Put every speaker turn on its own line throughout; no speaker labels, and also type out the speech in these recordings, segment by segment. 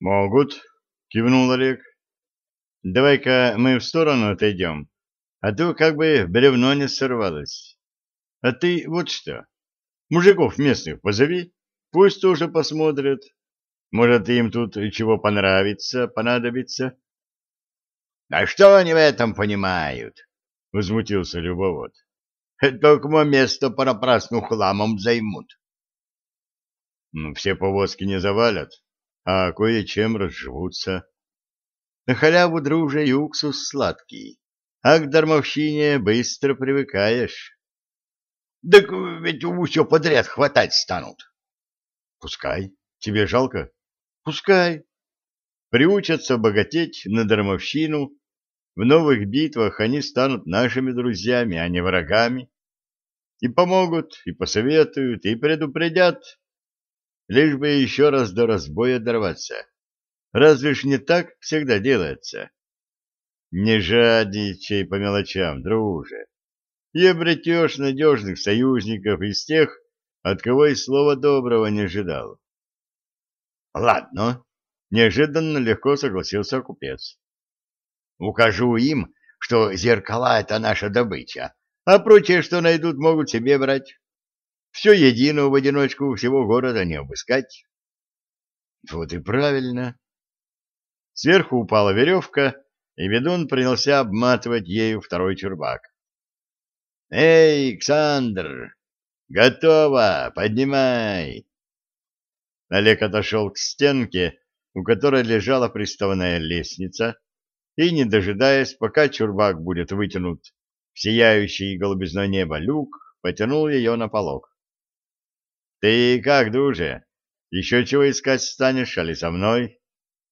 Могут, кивнул Олег. Давай-ка мы в сторону отойдем, а то как бы бревно не сорвалось. А ты вот что, мужиков местных позови, пусть тоже посмотрят. Может, им тут чего понравится, понадобится.
— А что они в этом понимают? — возмутился любовод. — Только место понапрасну хламом займут.
Ну, все повозки не завалят, а кое-чем разживутся. На халяву, друже, и уксус сладкий, а к дармовщине быстро привыкаешь.
— Так ведь все подряд хватать станут.
— Пускай. Тебе жалко? — Пускай. Приучатся богатеть на дармовщину. В новых битвах они станут нашими друзьями, а не врагами. И помогут, и посоветуют, и предупредят, лишь бы еще раз до разбоя дорваться. Разве ж не так всегда делается? Не жадничай по мелочам, друже, и обретешь надежных союзников из тех, от кого и слова доброго не ожидал.
Ладно, неожиданно легко согласился купец. Укажу им, что зеркала — это наша добыча, а прочее, что найдут, могут себе брать. Все едино в одиночку всего города не обыскать.
Вот и правильно. Сверху упала веревка, и ведун принялся обматывать ею второй чурбак. — Эй, Александр! Готово! Поднимай! Олег отошел к стенке, у которой лежала приставная лестница, и, не дожидаясь, пока чурбак будет вытянут в сияющий голубизной небо люк, потянул ее на полок. — Ты как, друже? Еще чего искать станешь, али со мной?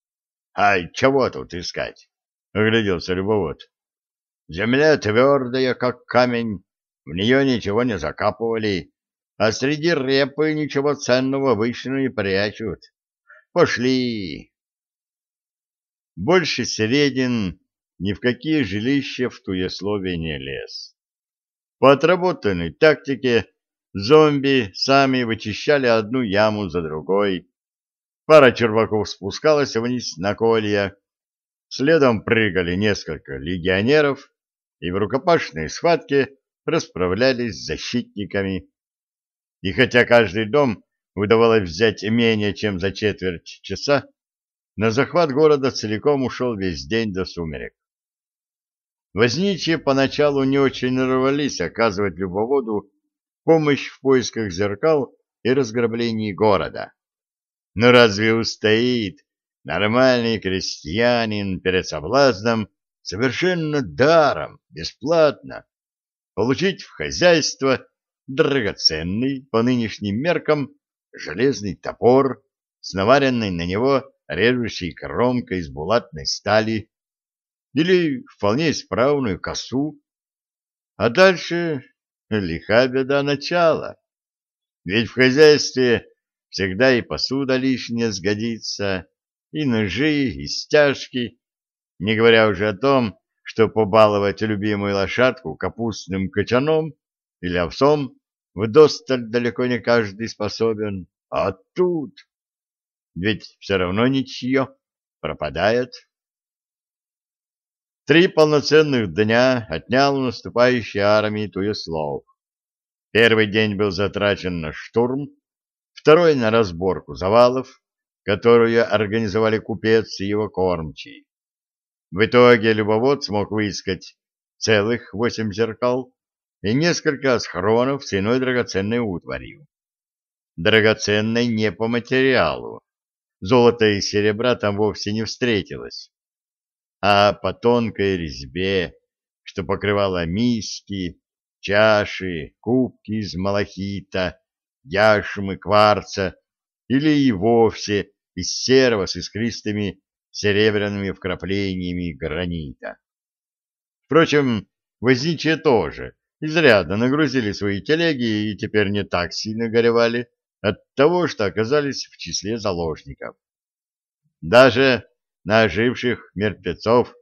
— А чего тут искать?
— огляделся любовод.
— Земля твердая, как камень, в нее ничего не закапывали, а среди репы ничего ценного обычно не прячут. Пошли!
Больше Середин ни в какие жилища в Туеслове не лез. По отработанной тактике Зомби сами вычищали одну яму за другой. Пара черваков спускалась вниз на колья. Следом прыгали несколько легионеров и в рукопашной схватке расправлялись с защитниками. И хотя каждый дом удавалось взять менее чем за четверть часа, на захват города целиком ушел весь день до сумерек. Возничьи поначалу не очень рвались оказывать любоводу помощь в поисках зеркал и разграблении города. Но разве устоит нормальный крестьянин перед соблазном совершенно даром, бесплатно, получить в хозяйство драгоценный по нынешним меркам железный топор с наваренной на него режущей кромкой из булатной стали или вполне исправную косу, а дальше лиха беда начала. Ведь в хозяйстве всегда и посуда лишняя сгодится, и ножи, и стяжки, не говоря уже о том, что побаловать любимую лошадку капустным кочаном или овсом вдосталь далеко не каждый способен. А тут... Ведь все равно ничье, пропадает. Три полноценных дня отнял наступающей армии Туеслов. Первый день был затрачен на штурм, второй — на разборку завалов, которую организовали купец и его кормчий. В итоге любовод смог выискать целых восемь зеркал и несколько схронов с иной драгоценной утварью. Драгоценной не по материалу. Золота и серебра там вовсе не встретилось а по тонкой резьбе, что покрывала миски, чаши, кубки из малахита, яшмы, кварца или и вовсе из серого с искристыми серебряными вкраплениями гранита. Впрочем, возничие тоже изрядно нагрузили свои телеги и теперь не так сильно горевали от того, что оказались в числе заложников. Даже на оживших мертвецов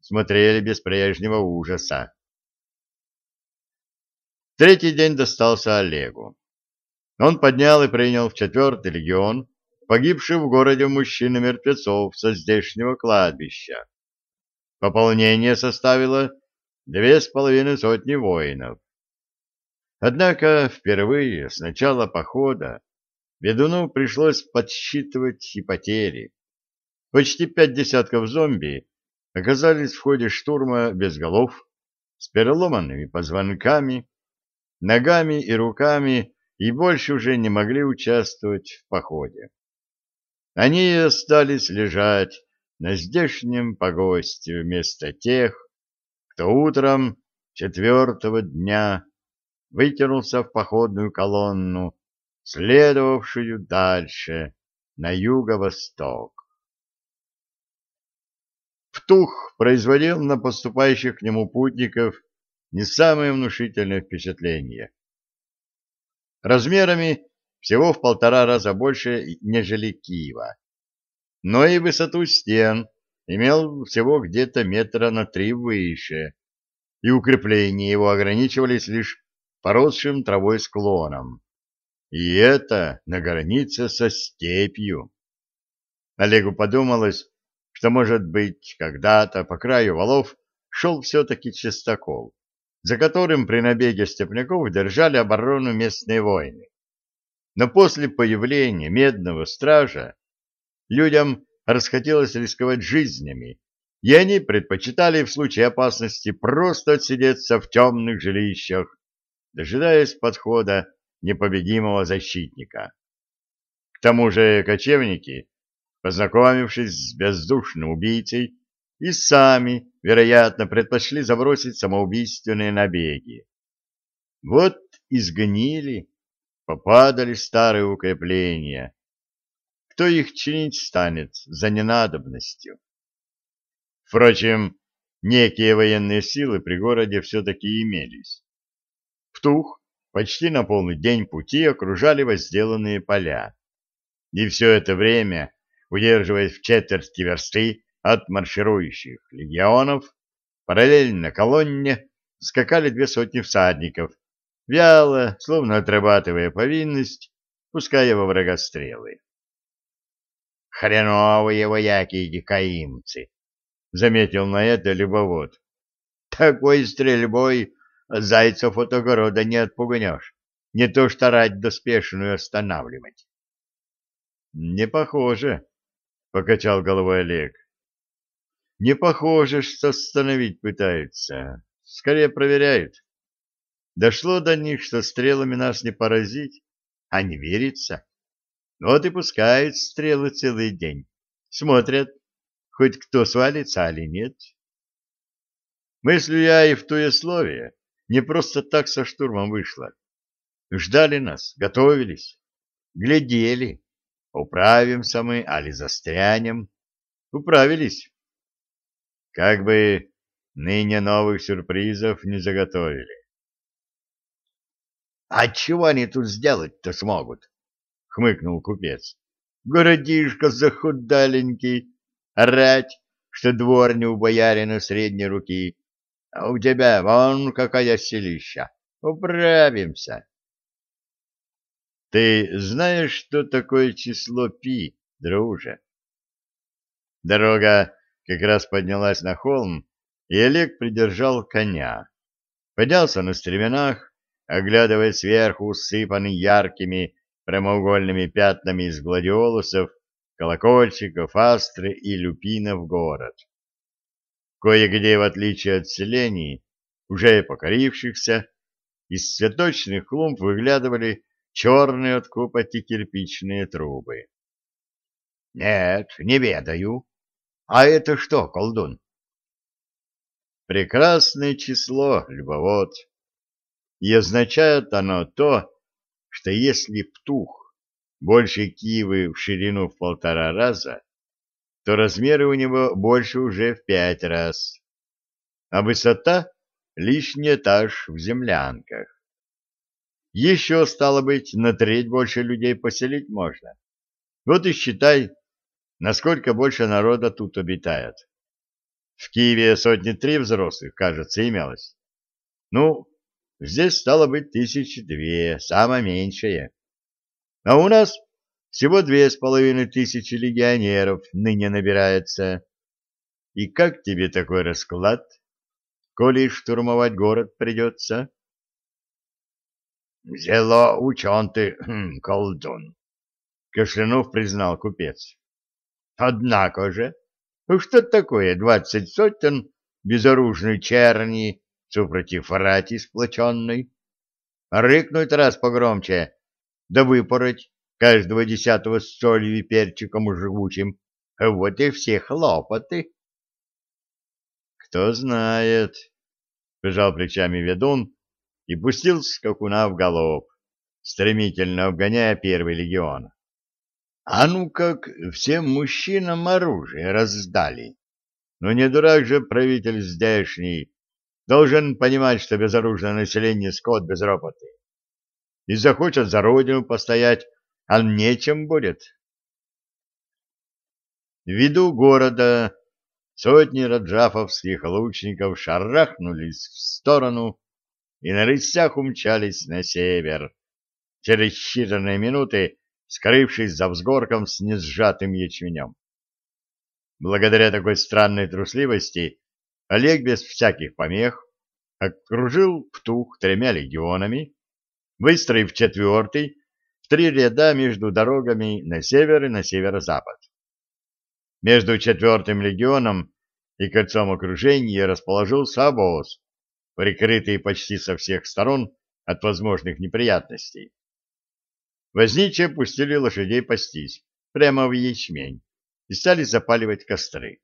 смотрели без прежнего ужаса. Третий день достался Олегу. Он поднял и принял в четвертый легион погибших в городе мужчин-мертвецов со здешнего кладбища. Пополнение составило две с половиной сотни воинов. Однако впервые с начала похода ведуну пришлось подсчитывать и потери. Почти пять десятков зомби оказались в ходе штурма без голов, с переломанными позвонками, ногами и руками и больше уже не могли участвовать в походе. Они остались лежать на здешнем погосте вместо тех, кто утром четвертого дня вытянулся в походную колонну, следовавшую дальше, на юго-восток. Птух производил на поступающих к нему путников не самое внушительное впечатление. Размерами всего в полтора раза больше, нежели Киева. Но и высоту стен имел всего где-то метра на три выше, и укрепления его ограничивались лишь поросшим травой склоном. И это на границе со степью. Олегу подумалось, что, может быть, когда-то по краю валов шел все-таки чистокол, за которым при набеге степняков держали оборону местные воины. Но после появления медного стража людям расхотелось рисковать жизнями, и они предпочитали в случае опасности просто отсидеться в темных жилищах, дожидаясь подхода непобедимого защитника. К тому же кочевники познакомившись с бездушным убийцей, и сами, вероятно, предпочли забросить самоубийственные набеги. Вот изгнили, попадали старые укрепления. Кто их чинить станет за ненадобностью? Впрочем, некие военные силы при городе все-таки имелись. Птух почти на полный день пути окружали возделанные поля. И все это время удерживаясь в четверти версты от марширующих легионов, параллельно колонне скакали две сотни всадников, вяло, словно отрабатывая повинность, пуская во врага стрелы. «Хреновые вояки и дикаимцы!» — заметил на это любовод. «Такой стрельбой зайцев от огорода не отпугнешь, не то что рать доспешную останавливать». «Не похоже», покачал головой Олег. Не похоже, что остановить пытаются. Скорее проверяют. Дошло до них, что стрелами нас не поразить, а не верится. Вот и пускают стрелы целый день. Смотрят, хоть кто свалится, или нет. Мыслю я и в туесловие. Не просто так со штурмом вышло. Ждали нас, готовились, глядели. Управимся мы, али застрянем. Управились. Как бы ныне новых сюрпризов не заготовили. — А чего они тут сделать-то смогут? — хмыкнул купец. — Городишко захудаленький, орать, что дворню у боярина средней руки, а у тебя вон какая селища. Управимся. Ты знаешь, что такое число пи, друже? Дорога как раз поднялась на холм, и Олег придержал коня. Поднялся на стременах, оглядывая сверху усыпанный яркими прямоугольными пятнами из гладиолусов, колокольчиков, астры и люпинов город. Кое-где, в отличие от селений, уже покорившихся, из цветочных клумб выглядывали черные от копоти кирпичные трубы. — Нет, не ведаю. А это что, колдун? — Прекрасное число, любовод. И означает оно то, что если птух больше Киевы в ширину в полтора раза, то размеры у него больше уже в пять раз, а высота — лишний этаж в землянках. Еще, стало быть, на треть больше людей поселить можно. Вот и считай, насколько больше народа тут обитает. В Киеве сотни три взрослых, кажется, имелось. Ну, здесь стало быть тысячи две, самое меньшее. А у нас всего две с половиной тысячи легионеров ныне набирается. И как тебе такой расклад, коли штурмовать город придется?
— Зело учен ты, хм, колдун, — кашлянув признал купец. — Однако же, что такое двадцать сотен безоружной черни супротив рати сплоченной? Рыкнуть раз погромче, да выпороть каждого десятого с солью и перчиком жгучим. Вот и все хлопоты.
Кто знает, — пожал плечами ведун и пустил скакуна в галоп, стремительно обгоняя первый легион. А ну как всем мужчинам оружие раздали. Но не дурак же правитель здешний, должен понимать, что безоружное население скот без работы. И захочет за родину постоять, а нечем будет. В виду города сотни раджафовских лучников шарахнулись в сторону и на рысях умчались на север, через считанные минуты скрывшись за взгорком с несжатым ячменем. Благодаря такой странной трусливости Олег без всяких помех окружил Птух тремя легионами, выстроив четвертый в три ряда между дорогами на север и на северо-запад. Между четвертым легионом и кольцом окружения расположился обоз, прикрытый почти со всех сторон от возможных неприятностей. Возничие пустили лошадей пастись прямо в ячмень и стали запаливать костры.